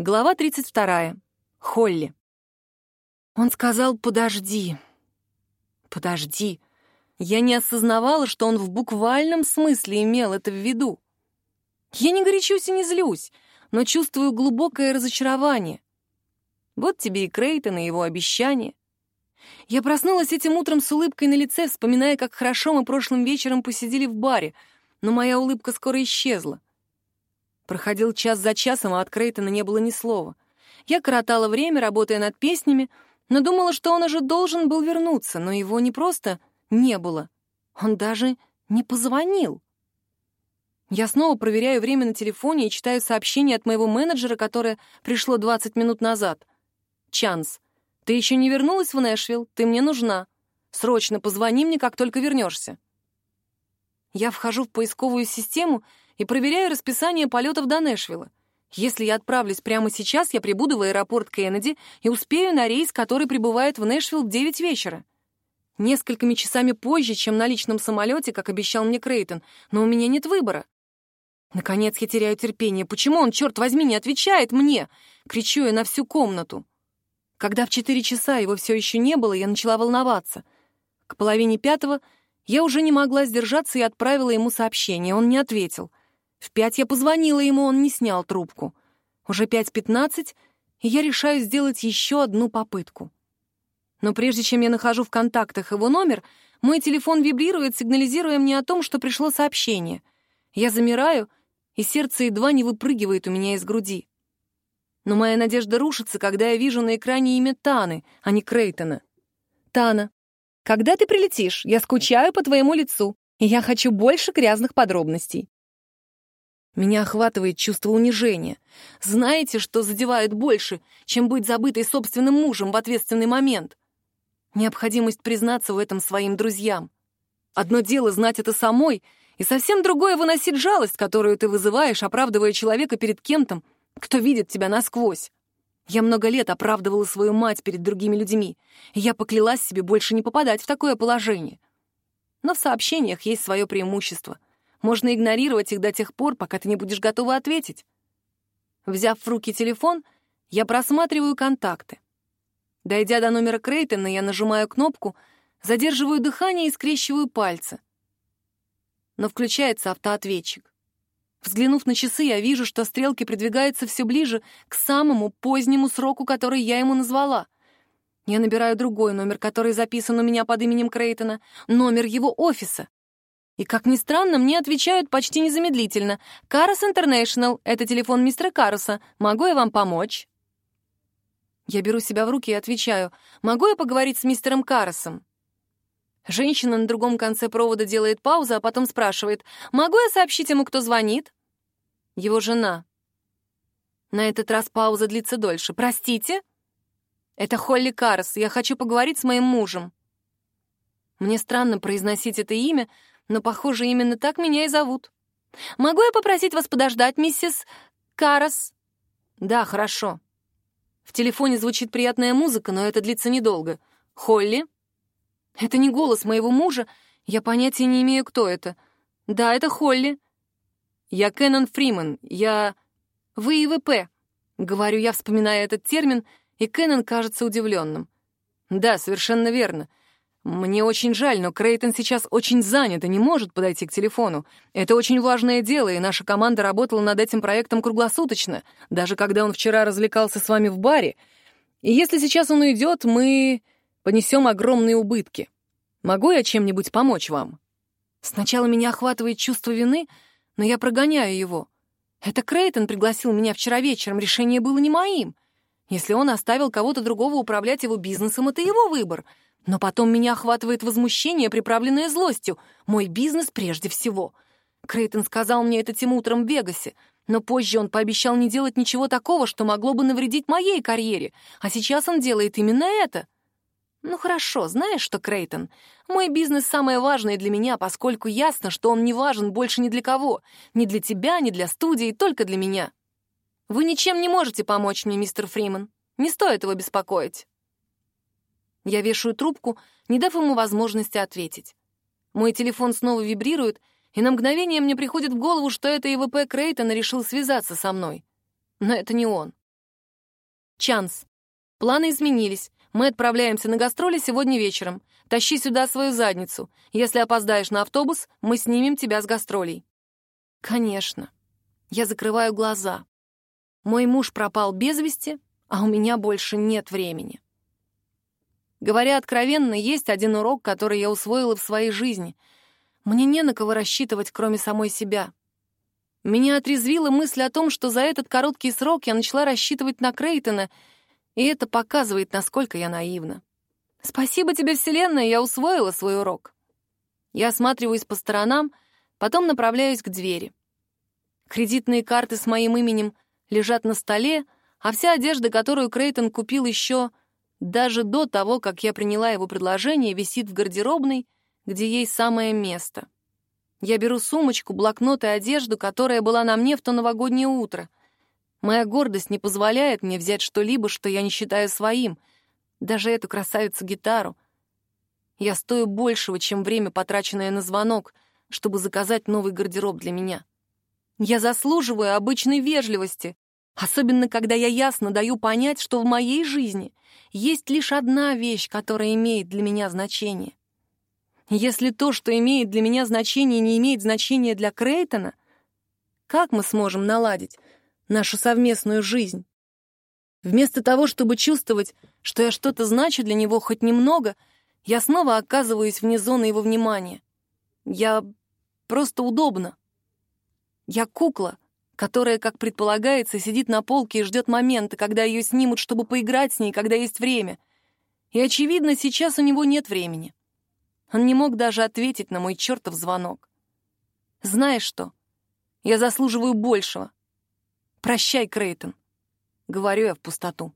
Глава 32. Холли. Он сказал «подожди». «Подожди». Я не осознавала, что он в буквальном смысле имел это в виду. Я не горячусь и не злюсь, но чувствую глубокое разочарование. Вот тебе и Крейтон, и его обещание. Я проснулась этим утром с улыбкой на лице, вспоминая, как хорошо мы прошлым вечером посидели в баре, но моя улыбка скоро исчезла. Проходил час за часом, а от Крейтона не было ни слова. Я коротала время, работая над песнями, но думала, что он уже должен был вернуться, но его не просто не было. Он даже не позвонил. Я снова проверяю время на телефоне и читаю сообщение от моего менеджера, которое пришло 20 минут назад. «Чанс, ты еще не вернулась в Нэшвилл? Ты мне нужна. Срочно позвони мне, как только вернешься». Я вхожу в поисковую систему и проверяю расписание полетов до Нэшвилла. Если я отправлюсь прямо сейчас, я прибуду в аэропорт Кеннеди и успею на рейс, который прибывает в Нэшвилл в 9 вечера. Несколькими часами позже, чем на личном самолете, как обещал мне Крейтон, но у меня нет выбора. Наконец я теряю терпение. Почему он, черт возьми, не отвечает мне? Кричу я на всю комнату. Когда в четыре часа его все еще не было, я начала волноваться. К половине пятого я уже не могла сдержаться и отправила ему сообщение. Он не ответил. В пять я позвонила ему, он не снял трубку. Уже пять пятнадцать, и я решаю сделать еще одну попытку. Но прежде чем я нахожу в контактах его номер, мой телефон вибрирует, сигнализируя мне о том, что пришло сообщение. Я замираю, и сердце едва не выпрыгивает у меня из груди. Но моя надежда рушится, когда я вижу на экране имя Таны, а не Крейтона. «Тана, когда ты прилетишь? Я скучаю по твоему лицу, и я хочу больше грязных подробностей». Меня охватывает чувство унижения. Знаете, что задевает больше, чем быть забытой собственным мужем в ответственный момент? Необходимость признаться в этом своим друзьям. Одно дело знать это самой, и совсем другое выносить жалость, которую ты вызываешь, оправдывая человека перед кем-то, кто видит тебя насквозь. Я много лет оправдывала свою мать перед другими людьми, я поклялась себе больше не попадать в такое положение. Но в сообщениях есть свое преимущество — можно игнорировать их до тех пор, пока ты не будешь готова ответить. Взяв в руки телефон, я просматриваю контакты. Дойдя до номера Крейтона, я нажимаю кнопку, задерживаю дыхание и скрещиваю пальцы. Но включается автоответчик. Взглянув на часы, я вижу, что стрелки придвигаются все ближе к самому позднему сроку, который я ему назвала. Я набираю другой номер, который записан у меня под именем Крейтона, номер его офиса. И, как ни странно, мне отвечают почти незамедлительно. «Карус Интернешнл, это телефон мистера Каруса. Могу я вам помочь?» Я беру себя в руки и отвечаю. «Могу я поговорить с мистером Карусом?» Женщина на другом конце провода делает паузу, а потом спрашивает. «Могу я сообщить ему, кто звонит?» «Его жена». На этот раз пауза длится дольше. «Простите?» «Это Холли Карс. Я хочу поговорить с моим мужем». Мне странно произносить это имя, но, похоже, именно так меня и зовут. Могу я попросить вас подождать, миссис Карас? Да, хорошо. В телефоне звучит приятная музыка, но это длится недолго. Холли? Это не голос моего мужа, я понятия не имею, кто это. Да, это Холли. Я Кеннон Фриман, я... Вы ИВП, говорю я, вспоминая этот термин, и Кеннон кажется удивленным. Да, совершенно верно. «Мне очень жаль, но Крейтон сейчас очень занят и не может подойти к телефону. Это очень важное дело, и наша команда работала над этим проектом круглосуточно, даже когда он вчера развлекался с вами в баре. И если сейчас он уйдет, мы понесем огромные убытки. Могу я чем-нибудь помочь вам?» Сначала меня охватывает чувство вины, но я прогоняю его. Это Крейтон пригласил меня вчера вечером, решение было не моим. Если он оставил кого-то другого управлять его бизнесом, это его выбор — но потом меня охватывает возмущение, приправленное злостью. Мой бизнес прежде всего. Крейтон сказал мне это тем утром в Вегасе, но позже он пообещал не делать ничего такого, что могло бы навредить моей карьере, а сейчас он делает именно это. Ну хорошо, знаешь что, Крейтон, мой бизнес самое важное для меня, поскольку ясно, что он не важен больше ни для кого, ни для тебя, ни для студии, только для меня. Вы ничем не можете помочь мне, мистер Фриман. Не стоит его беспокоить. Я вешаю трубку, не дав ему возможности ответить. Мой телефон снова вибрирует, и на мгновение мне приходит в голову, что это ИВП Крейтон решил связаться со мной. Но это не он. Чанс. Планы изменились. Мы отправляемся на гастроли сегодня вечером. Тащи сюда свою задницу. Если опоздаешь на автобус, мы снимем тебя с гастролей. Конечно. Я закрываю глаза. Мой муж пропал без вести, а у меня больше нет времени. Говоря откровенно, есть один урок, который я усвоила в своей жизни. Мне не на кого рассчитывать, кроме самой себя. Меня отрезвила мысль о том, что за этот короткий срок я начала рассчитывать на Крейтона, и это показывает, насколько я наивна. Спасибо тебе, Вселенная, я усвоила свой урок. Я осматриваюсь по сторонам, потом направляюсь к двери. Кредитные карты с моим именем лежат на столе, а вся одежда, которую Крейтон купил еще даже до того, как я приняла его предложение, висит в гардеробной, где ей самое место. Я беру сумочку, блокнот и одежду, которая была на мне в то новогоднее утро. Моя гордость не позволяет мне взять что-либо, что я не считаю своим, даже эту красавицу-гитару. Я стою большего, чем время, потраченное на звонок, чтобы заказать новый гардероб для меня. Я заслуживаю обычной вежливости, особенно когда я ясно даю понять, что в моей жизни есть лишь одна вещь, которая имеет для меня значение. Если то, что имеет для меня значение, не имеет значения для Крейтона, как мы сможем наладить нашу совместную жизнь? Вместо того, чтобы чувствовать, что я что-то значу для него хоть немного, я снова оказываюсь вне зоны его внимания. Я просто удобна. Я кукла, которая, как предполагается, сидит на полке и ждет момента, когда ее снимут, чтобы поиграть с ней, когда есть время. И, очевидно, сейчас у него нет времени. Он не мог даже ответить на мой чертов звонок. Знаешь что? Я заслуживаю большего. Прощай, Крейтон. Говорю я в пустоту.